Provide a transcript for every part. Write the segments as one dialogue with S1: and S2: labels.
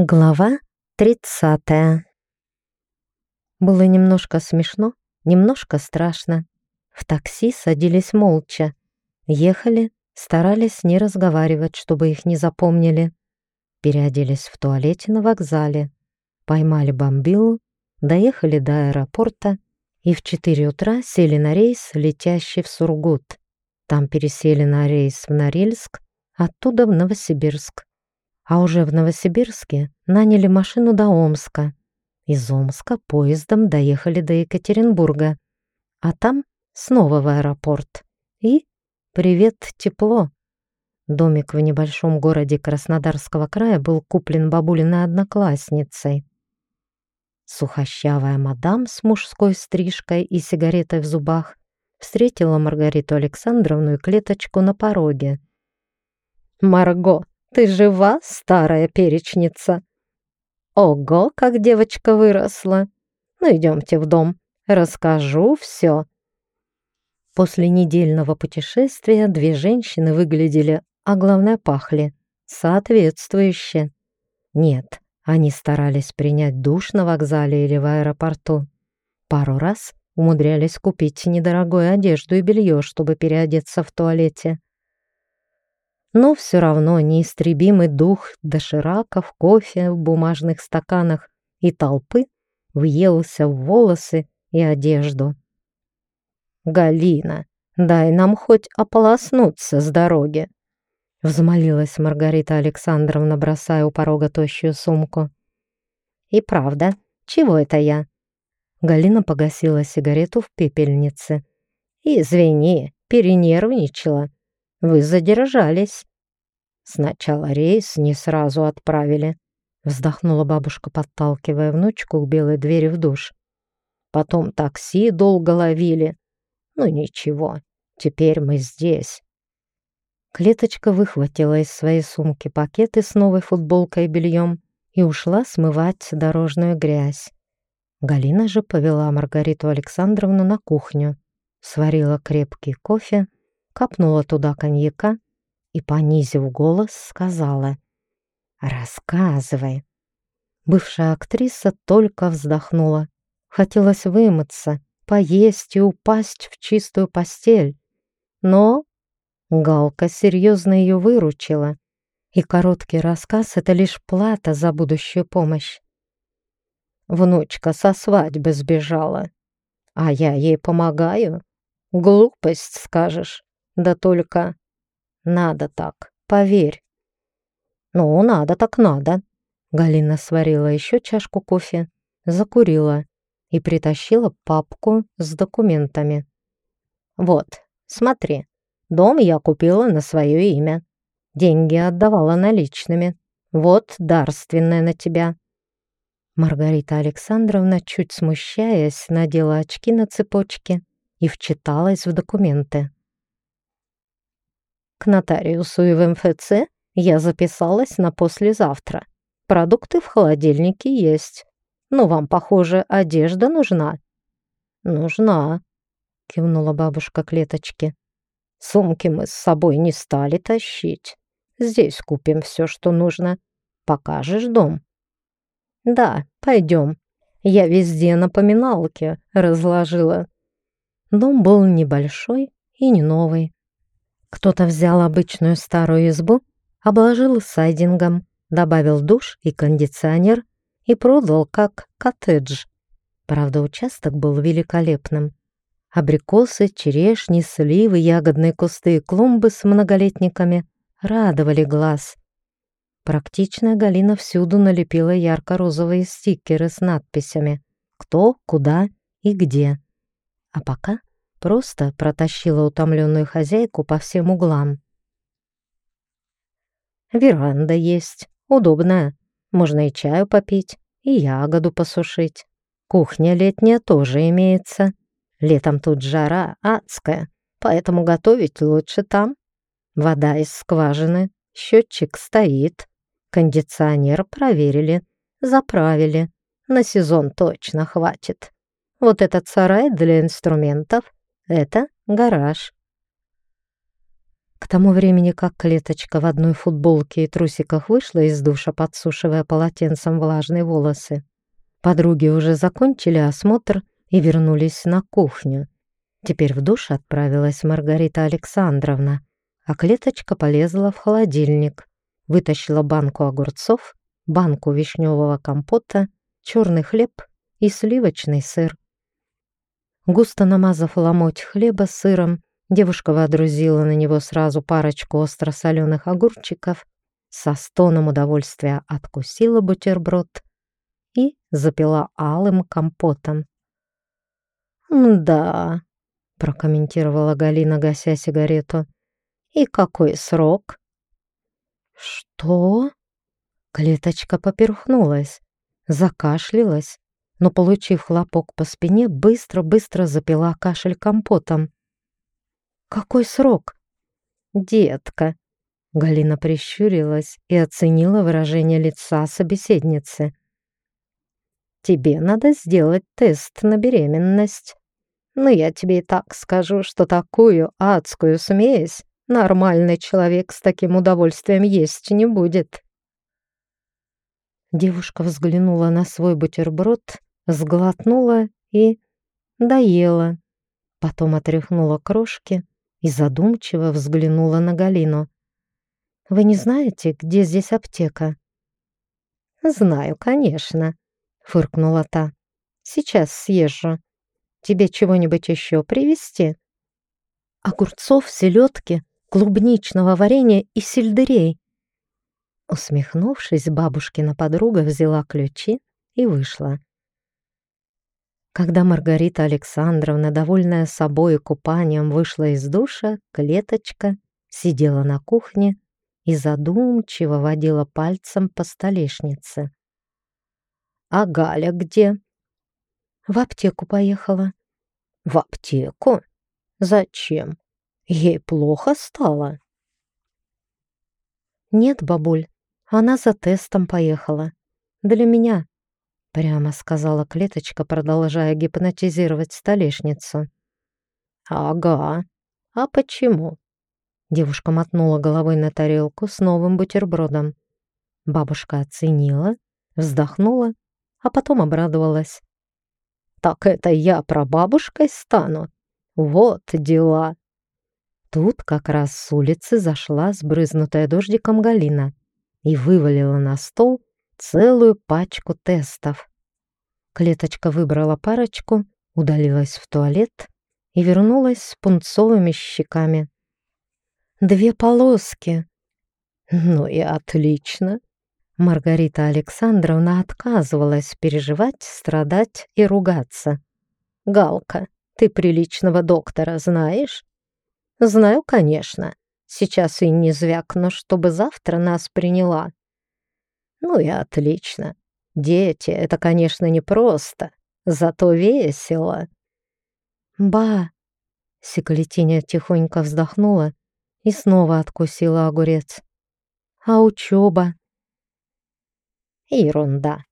S1: Глава 30. Было немножко смешно, немножко страшно. В такси садились молча. Ехали, старались не разговаривать, чтобы их не запомнили. Переоделись в туалете на вокзале. Поймали бомбилу, доехали до аэропорта и в 4 утра сели на рейс, летящий в Сургут. Там пересели на рейс в Норильск, оттуда в Новосибирск а уже в Новосибирске наняли машину до Омска. Из Омска поездом доехали до Екатеринбурга, а там снова в аэропорт. И привет, тепло. Домик в небольшом городе Краснодарского края был куплен бабулиной одноклассницей. Сухощавая мадам с мужской стрижкой и сигаретой в зубах встретила Маргариту Александровну и клеточку на пороге. «Марго, ты жива, старая перечница? Ого, как девочка выросла. Ну, идемте в дом, расскажу все. После недельного путешествия две женщины выглядели, а главное пахли, соответствующе. Нет, они старались принять душ на вокзале или в аэропорту. Пару раз умудрялись купить недорогую одежду и белье, чтобы переодеться в туалете но все равно неистребимый дух дошираков, кофе в бумажных стаканах и толпы въелся в волосы и одежду. «Галина, дай нам хоть ополоснуться с дороги!» Взмолилась Маргарита Александровна, бросая у порога тощую сумку. «И правда, чего это я?» Галина погасила сигарету в пепельнице. «Извини, перенервничала. Вы задержались. Сначала рейс не сразу отправили. Вздохнула бабушка, подталкивая внучку к белой двери в душ. Потом такси долго ловили. Ну ничего, теперь мы здесь. Клеточка выхватила из своей сумки пакеты с новой футболкой и бельем и ушла смывать дорожную грязь. Галина же повела Маргариту Александровну на кухню, сварила крепкий кофе капнула туда коньяка и, понизив голос, сказала «Рассказывай». Бывшая актриса только вздохнула. Хотелось вымыться, поесть и упасть в чистую постель. Но Галка серьезно ее выручила, и короткий рассказ — это лишь плата за будущую помощь. Внучка со свадьбы сбежала, а я ей помогаю. Глупость, скажешь. Да только надо так, поверь. Ну, надо так надо. Галина сварила еще чашку кофе, закурила и притащила папку с документами. Вот, смотри, дом я купила на свое имя. Деньги отдавала наличными. Вот дарственное на тебя. Маргарита Александровна, чуть смущаясь, надела очки на цепочке и вчиталась в документы. К нотариусу и в МФЦ я записалась на послезавтра. Продукты в холодильнике есть. Но вам, похоже, одежда нужна». «Нужна», — кивнула бабушка клеточки. «Сумки мы с собой не стали тащить. Здесь купим все, что нужно. Покажешь дом?» «Да, пойдем. Я везде напоминалки разложила». Дом был небольшой и не новый. Кто-то взял обычную старую избу, обложил сайдингом, добавил душ и кондиционер и продал как коттедж. Правда, участок был великолепным. Абрикосы, черешни, сливы, ягодные кусты и клумбы с многолетниками радовали глаз. Практичная Галина всюду налепила ярко-розовые стикеры с надписями «Кто, куда и где». А пока Просто протащила утомленную хозяйку по всем углам. Веранда есть, удобная. Можно и чаю попить, и ягоду посушить. Кухня летняя тоже имеется. Летом тут жара адская, поэтому готовить лучше там. Вода из скважины, счетчик стоит. Кондиционер проверили, заправили. На сезон точно хватит. Вот этот сарай для инструментов это гараж. К тому времени, как клеточка в одной футболке и трусиках вышла из душа, подсушивая полотенцем влажные волосы, подруги уже закончили осмотр и вернулись на кухню. Теперь в душ отправилась Маргарита Александровна, а клеточка полезла в холодильник, вытащила банку огурцов, банку вишневого компота, черный хлеб и сливочный сыр. Густо намазав ломоть хлеба сыром, девушка водрузила на него сразу парочку остро-соленых огурчиков, со стоном удовольствия откусила бутерброд и запила алым компотом. «Да», — прокомментировала Галина, гася сигарету. «И какой срок?» «Что?» Клеточка поперхнулась, закашлялась, но, получив хлопок по спине, быстро-быстро запила кашель компотом. «Какой срок?» «Детка!» Галина прищурилась и оценила выражение лица собеседницы. «Тебе надо сделать тест на беременность. Но я тебе и так скажу, что такую адскую смесь нормальный человек с таким удовольствием есть не будет». Девушка взглянула на свой бутерброд, сглотнула и доела. Потом отряхнула крошки и задумчиво взглянула на Галину. «Вы не знаете, где здесь аптека?» «Знаю, конечно», — фыркнула та. «Сейчас съезжу. Тебе чего-нибудь еще привезти?» «Огурцов, селедки, клубничного варенья и сельдерей». Усмехнувшись, бабушкина подруга взяла ключи и вышла. Когда Маргарита Александровна, довольная собой и купанием, вышла из душа, клеточка сидела на кухне и задумчиво водила пальцем по столешнице. «А Галя где?» «В аптеку поехала». «В аптеку? Зачем? Ей плохо стало?» «Нет, бабуль, она за тестом поехала. Для меня, прямо сказала клеточка, продолжая гипнотизировать столешницу. «Ага. А почему?» Девушка мотнула головой на тарелку с новым бутербродом. Бабушка оценила, вздохнула, а потом обрадовалась. «Так это я прабабушкой стану? Вот дела!» Тут как раз с улицы зашла сбрызнутая дождиком Галина и вывалила на стол целую пачку тестов. Клеточка выбрала парочку, удалилась в туалет и вернулась с пунцовыми щеками. «Две полоски!» «Ну и отлично!» Маргарита Александровна отказывалась переживать, страдать и ругаться. «Галка, ты приличного доктора знаешь?» «Знаю, конечно. Сейчас и не звякну, чтобы завтра нас приняла. Ну и отлично. Дети — это, конечно, непросто, зато весело. Ба! Секлетиня тихонько вздохнула и снова откусила огурец. А учеба? Ерунда.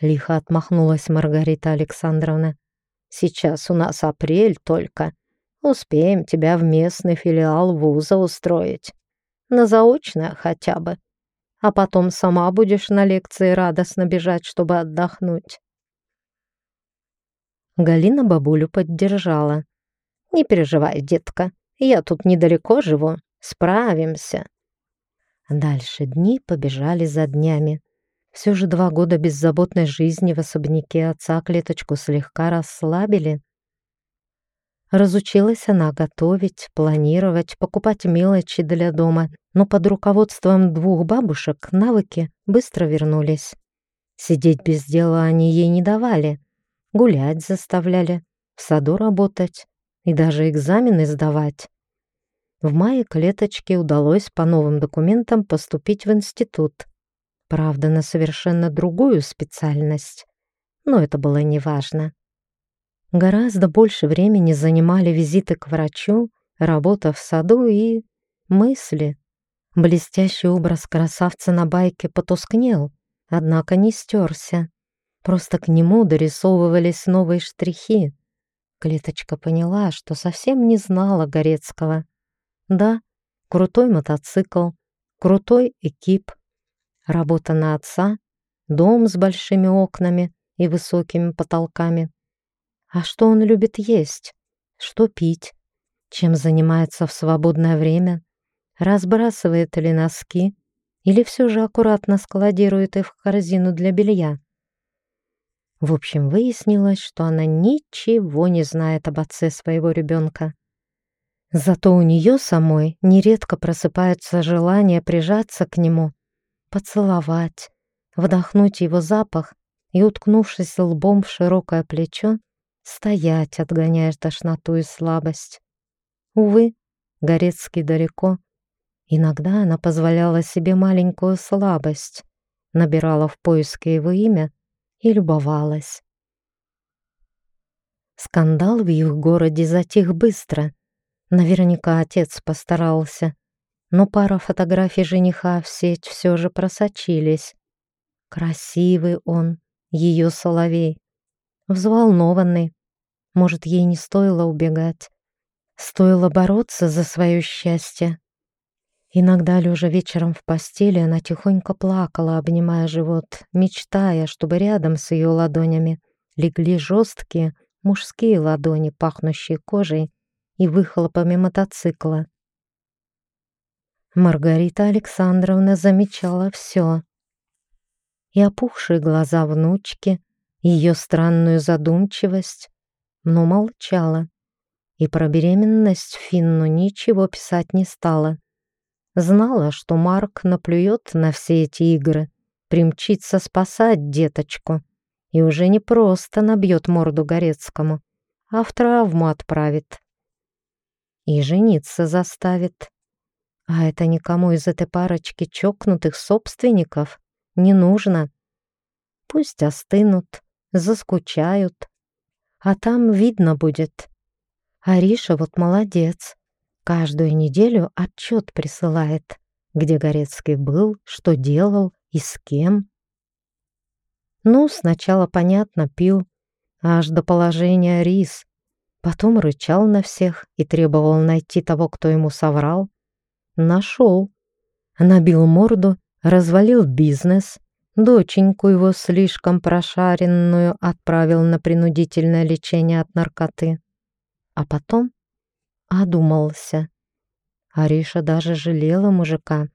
S1: Лихо отмахнулась Маргарита Александровна. Сейчас у нас апрель только. Успеем тебя в местный филиал вуза устроить. На заочное хотя бы а потом сама будешь на лекции радостно бежать, чтобы отдохнуть. Галина бабулю поддержала. «Не переживай, детка, я тут недалеко живу, справимся». Дальше дни побежали за днями. Все же два года беззаботной жизни в особняке отца клеточку слегка расслабили. Разучилась она готовить, планировать, покупать мелочи для дома, но под руководством двух бабушек навыки быстро вернулись. Сидеть без дела они ей не давали, гулять заставляли, в саду работать и даже экзамены сдавать. В мае клеточке удалось по новым документам поступить в институт. Правда, на совершенно другую специальность. Но это было неважно. Гораздо больше времени занимали визиты к врачу, работа в саду и мысли. Блестящий образ красавца на байке потускнел, однако не стерся. Просто к нему дорисовывались новые штрихи. Клеточка поняла, что совсем не знала Горецкого. Да, крутой мотоцикл, крутой экип, работа на отца, дом с большими окнами и высокими потолками. А что он любит есть? Что пить? Чем занимается в свободное время? Разбрасывает ли носки? Или все же аккуратно складирует их в корзину для белья? В общем, выяснилось, что она ничего не знает об отце своего ребенка. Зато у нее самой нередко просыпается желание прижаться к нему, поцеловать, вдохнуть его запах и, уткнувшись лбом в широкое плечо, стоять, отгоняя тошноту и слабость. Увы, Горецкий далеко. Иногда она позволяла себе маленькую слабость, набирала в поиске его имя и любовалась. Скандал в их городе затих быстро. Наверняка отец постарался, но пара фотографий жениха в сеть все же просочились. Красивый он, ее соловей, взволнованный. Может, ей не стоило убегать. Стоило бороться за свое счастье. Иногда, лежа вечером в постели, она тихонько плакала, обнимая живот, мечтая, чтобы рядом с ее ладонями легли жесткие мужские ладони, пахнущие кожей и выхлопами мотоцикла. Маргарита Александровна замечала все. И опухшие глаза внучки, ее странную задумчивость, но молчала. И про беременность Финну ничего писать не стала. Знала, что Марк наплюет на все эти игры, примчится спасать деточку и уже не просто набьет морду Горецкому, а в травму отправит. И жениться заставит. А это никому из этой парочки чокнутых собственников не нужно. Пусть остынут, заскучают, а там видно будет. Ариша вот молодец. Каждую неделю отчет присылает, где Горецкий был, что делал и с кем. Ну, сначала, понятно, пил, аж до положения рис. Потом рычал на всех и требовал найти того, кто ему соврал. Нашел. Набил морду, развалил бизнес. Доченьку его слишком прошаренную отправил на принудительное лечение от наркоты. А потом одумался. Ариша даже жалела мужика.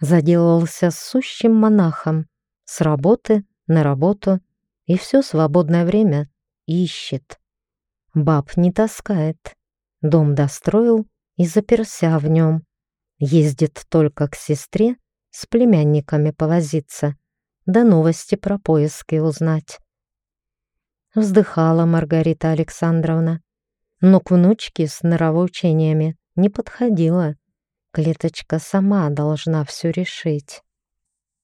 S1: Заделался сущим монахом. С работы на работу и все свободное время ищет. Баб не таскает. Дом достроил и заперся в нем. Ездит только к сестре с племянниками повозиться, да новости про поиски узнать. Вздыхала Маргарита Александровна, но к внучке с норовоучениями не подходила. Клеточка сама должна все решить.